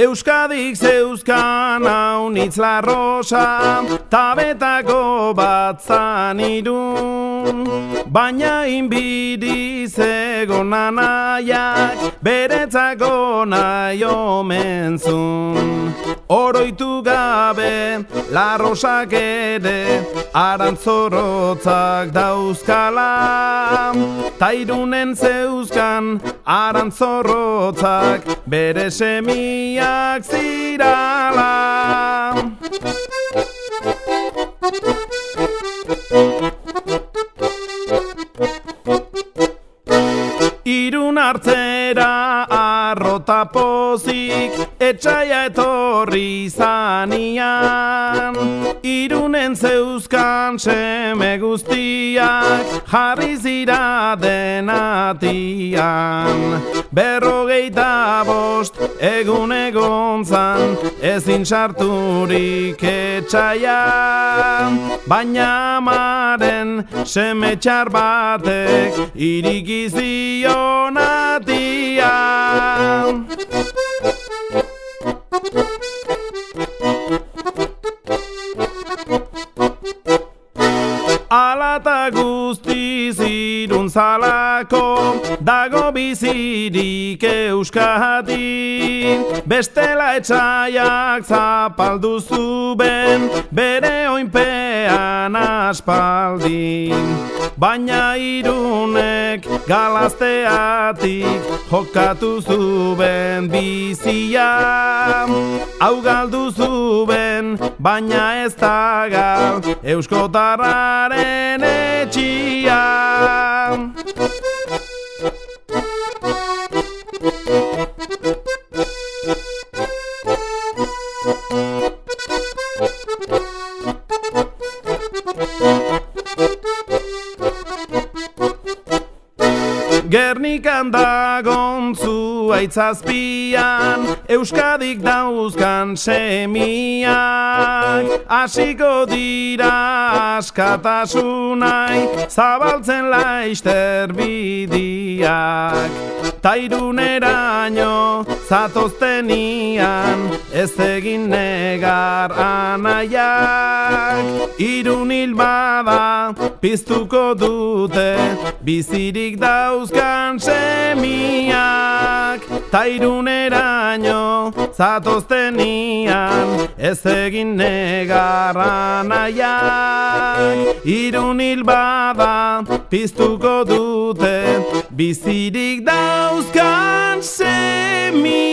Euskadik zeuzkan haunitz la rosa, tabetako batzan irun. Baina inbidi zegon anaiak, beretzako nahi omenzun. Oroitu gabe, la rosak ere, arantzorotzak dauzkala. Tairunen zeuzkan, arantzorotzak, bere semiak zirala. Irun hartzera arrota pozik, etxaia etorri zanian. Irunen zeuzkan seme guztiak, jarri zira denatian. Berrogeita bost, egun egon zan, ezin sarturik etxaia. Baina amaren seme txar batek, iriki Alata guzti zirun zalako, dago bizirik euskadi. Bestela etxaiak zapaldu zuben, bere oinpean aspaldi. Baina irunek galazteatik jokatu zuben bizia. Hau galdu zuben, baina ez da euskotarraren etxia. Gernikan dagontzu aitzazpian, Euskadik dauzkan semiak. Hasiko dira askatasunai, zabaltzen laizter bidiak. Tairuneraino zatoztenian, ez egin negar anaiak. Irun bada, piztuko dute, bizirik dauzkan semiak. Tairuneraino zatoztenian, ez egin negar anaiak. Irun bada, piztuko dute, bizirik dauzkan me.